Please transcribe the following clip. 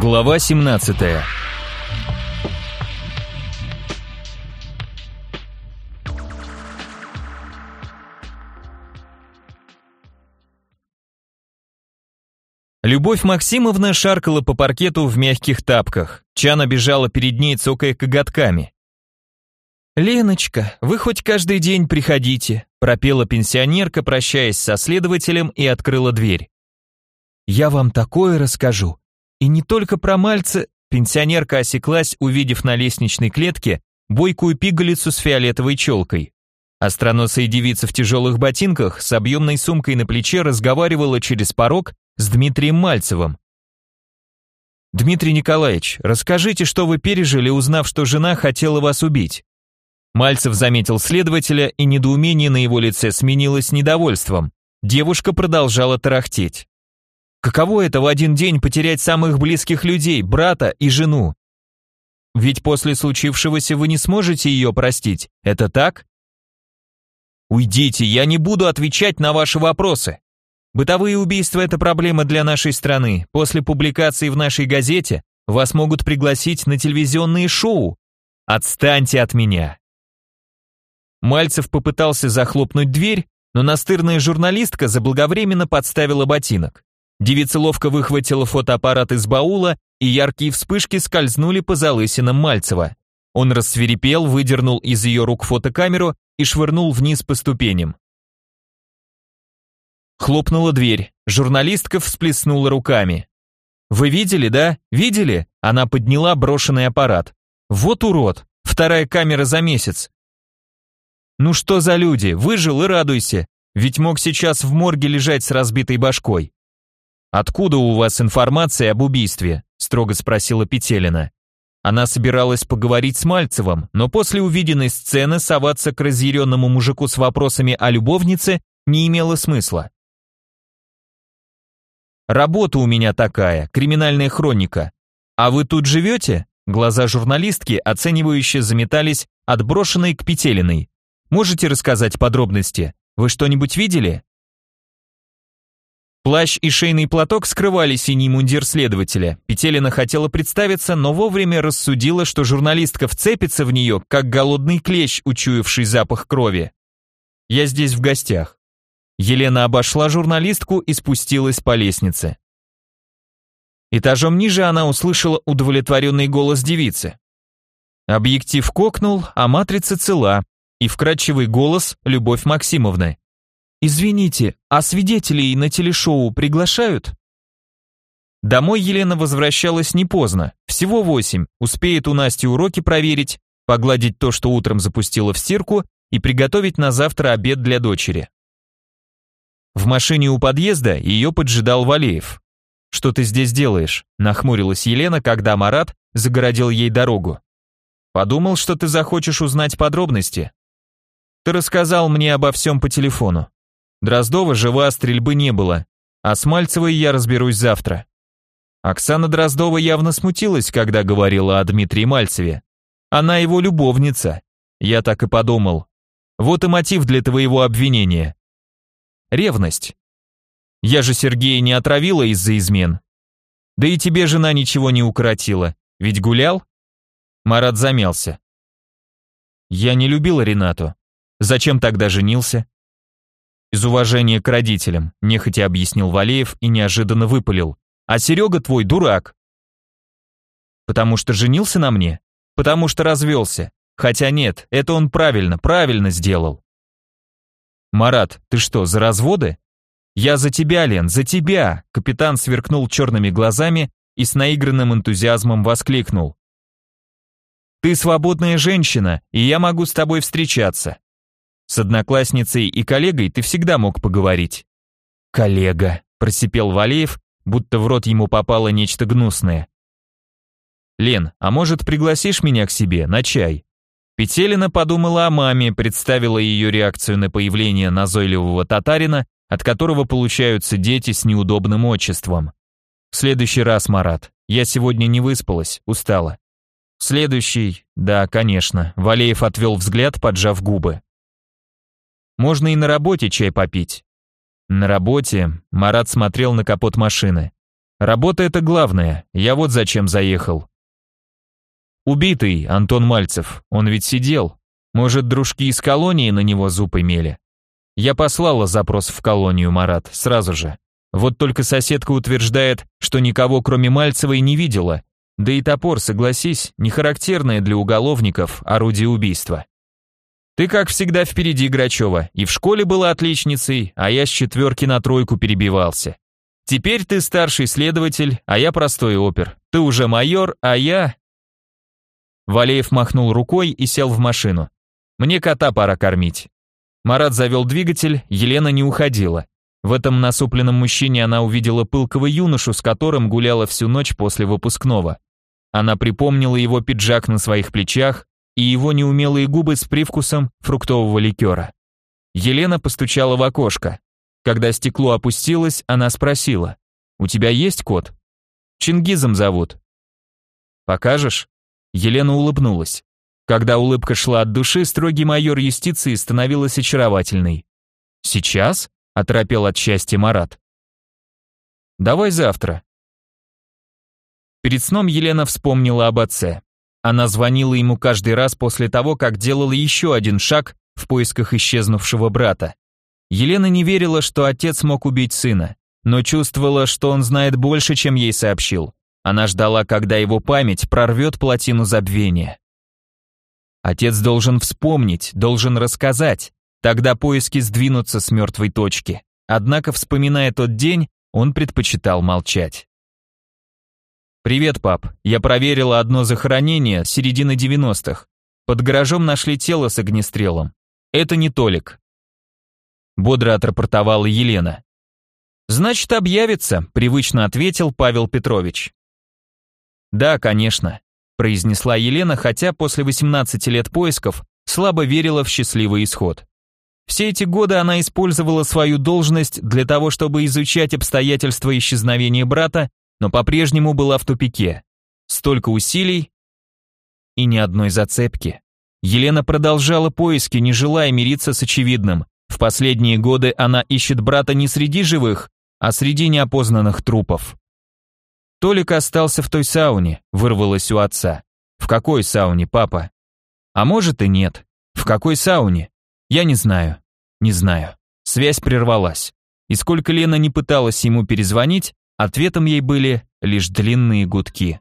Глава 17 Любовь Максимовна шаркала по паркету в мягких тапках. Чана бежала перед ней, цокая коготками. «Леночка, вы хоть каждый день приходите», пропела пенсионерка, прощаясь со следователем и открыла дверь. «Я вам такое расскажу. И не только про мальца...» Пенсионерка осеклась, увидев на лестничной клетке бойкую пигалицу с фиолетовой челкой. Остроносая девица в тяжелых ботинках с объемной сумкой на плече разговаривала через порог с Дмитрием Мальцевым. «Дмитрий Николаевич, расскажите, что вы пережили, узнав, что жена хотела вас убить». Мальцев заметил следователя, и недоумение на его лице сменилось недовольством. Девушка продолжала тарахтеть. «Каково это в один день потерять самых близких людей, брата и жену? Ведь после случившегося вы не сможете ее простить, это так?» «Уйдите, я не буду отвечать на ваши вопросы», Бытовые убийства – это проблема для нашей страны. После публикации в нашей газете вас могут пригласить на телевизионные шоу. Отстаньте от меня. Мальцев попытался захлопнуть дверь, но настырная журналистка заблаговременно подставила ботинок. Девица ловко выхватила фотоаппарат из баула, и яркие вспышки скользнули по залысинам Мальцева. Он рассверепел, выдернул из ее рук фотокамеру и швырнул вниз по ступеням. Хлопнула дверь. Журналистка всплеснула руками. «Вы видели, да? Видели?» Она подняла брошенный аппарат. «Вот урод! Вторая камера за месяц!» «Ну что за люди? Выжил и радуйся! Ведь мог сейчас в морге лежать с разбитой башкой!» «Откуда у вас информация об убийстве?» строго спросила Петелина. Она собиралась поговорить с Мальцевым, но после увиденной сцены соваться к разъяренному мужику с вопросами о любовнице не имело смысла. Работа у меня такая, криминальная хроника. А вы тут живете? Глаза журналистки, оценивающе заметались от брошенной к Петелиной. Можете рассказать подробности? Вы что-нибудь видели? Плащ и шейный платок скрывали синий мундир следователя. Петелина хотела представиться, но вовремя рассудила, что журналистка вцепится в нее, как голодный клещ, учуявший запах крови. Я здесь в гостях. Елена обошла журналистку и спустилась по лестнице. Этажом ниже она услышала удовлетворенный голос девицы. Объектив кокнул, а матрица цела, и вкрадчивый голос Любовь Максимовны. «Извините, а свидетелей на телешоу приглашают?» Домой Елена возвращалась не поздно, всего восемь, успеет у Насти уроки проверить, погладить то, что утром запустила в стирку, и приготовить на завтра обед для дочери. В машине у подъезда ее поджидал Валеев. «Что ты здесь делаешь?» – нахмурилась Елена, когда Марат загородил ей дорогу. «Подумал, что ты захочешь узнать подробности. Ты рассказал мне обо всем по телефону. Дроздова жива, стрельбы не было, а с Мальцевой я разберусь завтра». Оксана Дроздова явно смутилась, когда говорила о Дмитрии Мальцеве. Она его любовница. Я так и подумал. Вот и мотив для твоего обвинения. Ревность. Я же Сергея не отравила из-за измен. Да и тебе жена ничего не укоротила, ведь гулял? Марат замялся. Я не любила Ренату. Зачем тогда женился? Из уважения к родителям, нехотя объяснил Валеев и неожиданно выпалил. А Серега твой дурак. Потому что женился на мне? Потому что развелся. Хотя нет, это он правильно, правильно сделал. «Марат, ты что, за разводы?» «Я за тебя, Лен, за тебя!» Капитан сверкнул черными глазами и с наигранным энтузиазмом воскликнул. «Ты свободная женщина, и я могу с тобой встречаться. С одноклассницей и коллегой ты всегда мог поговорить». «Коллега», – просипел Валеев, будто в рот ему попало нечто гнусное. «Лен, а может, пригласишь меня к себе на чай?» Петелина подумала о маме, представила ее реакцию на появление назойливого татарина, от которого получаются дети с неудобным отчеством. В следующий раз, Марат, я сегодня не выспалась, устала. Следующий, да, конечно, Валеев отвел взгляд, поджав губы. Можно и на работе чай попить. На работе Марат смотрел на капот машины. Работа это главное, я вот зачем заехал. Убитый Антон Мальцев, он ведь сидел. Может, дружки из колонии на него зуб имели? Я послала запрос в колонию, Марат, сразу же. Вот только соседка утверждает, что никого кроме Мальцевой не видела. Да и топор, согласись, не характерное для уголовников орудие убийства. Ты, как всегда, впереди Грачева. И в школе была отличницей, а я с четверки на тройку перебивался. Теперь ты старший следователь, а я простой опер. Ты уже майор, а я... Валеев махнул рукой и сел в машину. «Мне кота пора кормить». Марат завел двигатель, Елена не уходила. В этом насупленном мужчине она увидела пылкого юношу, с которым гуляла всю ночь после выпускного. Она припомнила его пиджак на своих плечах и его неумелые губы с привкусом фруктового ликера. Елена постучала в окошко. Когда стекло опустилось, она спросила, «У тебя есть кот?» «Чингизом зовут». «Покажешь?» Елена улыбнулась. Когда улыбка шла от души, строгий майор юстиции становилась очаровательной. «Сейчас?» — оторопел от счастья Марат. «Давай завтра». Перед сном Елена вспомнила об отце. Она звонила ему каждый раз после того, как делала еще один шаг в поисках исчезнувшего брата. Елена не верила, что отец мог убить сына, но чувствовала, что он знает больше, чем ей сообщил. Она ждала, когда его память прорвет плотину забвения. Отец должен вспомнить, должен рассказать, тогда поиски сдвинутся с мертвой точки. Однако, вспоминая тот день, он предпочитал молчать. «Привет, пап. Я проверила одно захоронение середины 90-х. Под гаражом нашли тело с огнестрелом. Это не Толик». Бодро отрапортовала Елена. «Значит, объявится», — привычно ответил Павел Петрович. «Да, конечно», – произнесла Елена, хотя после 18 лет поисков слабо верила в счастливый исход. Все эти годы она использовала свою должность для того, чтобы изучать обстоятельства исчезновения брата, но по-прежнему была в тупике. Столько усилий и ни одной зацепки. Елена продолжала поиски, не желая мириться с очевидным. В последние годы она ищет брата не среди живых, а среди неопознанных трупов. Толик остался в той сауне, вырвалось у отца. В какой сауне, папа? А может и нет. В какой сауне? Я не знаю. Не знаю. Связь прервалась. И сколько Лена не пыталась ему перезвонить, ответом ей были лишь длинные гудки.